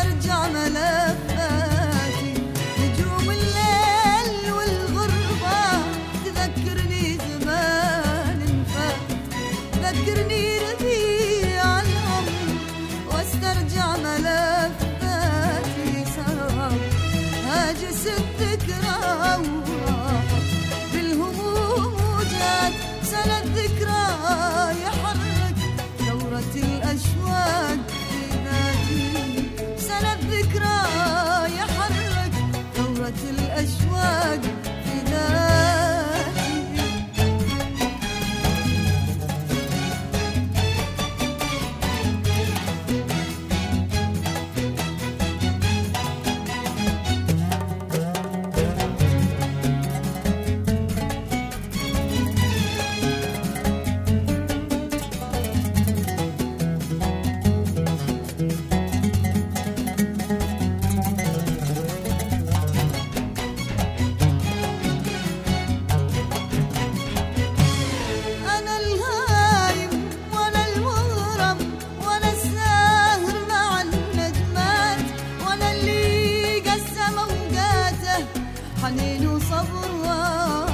أرجع ملفاتي. نجوم الليل والغربة تذكرني ربيع واسترجع ملفاتي هاجس الذكرى وراحت بالهموم وجات سنة ذكرى. الأشواق حنين وصبر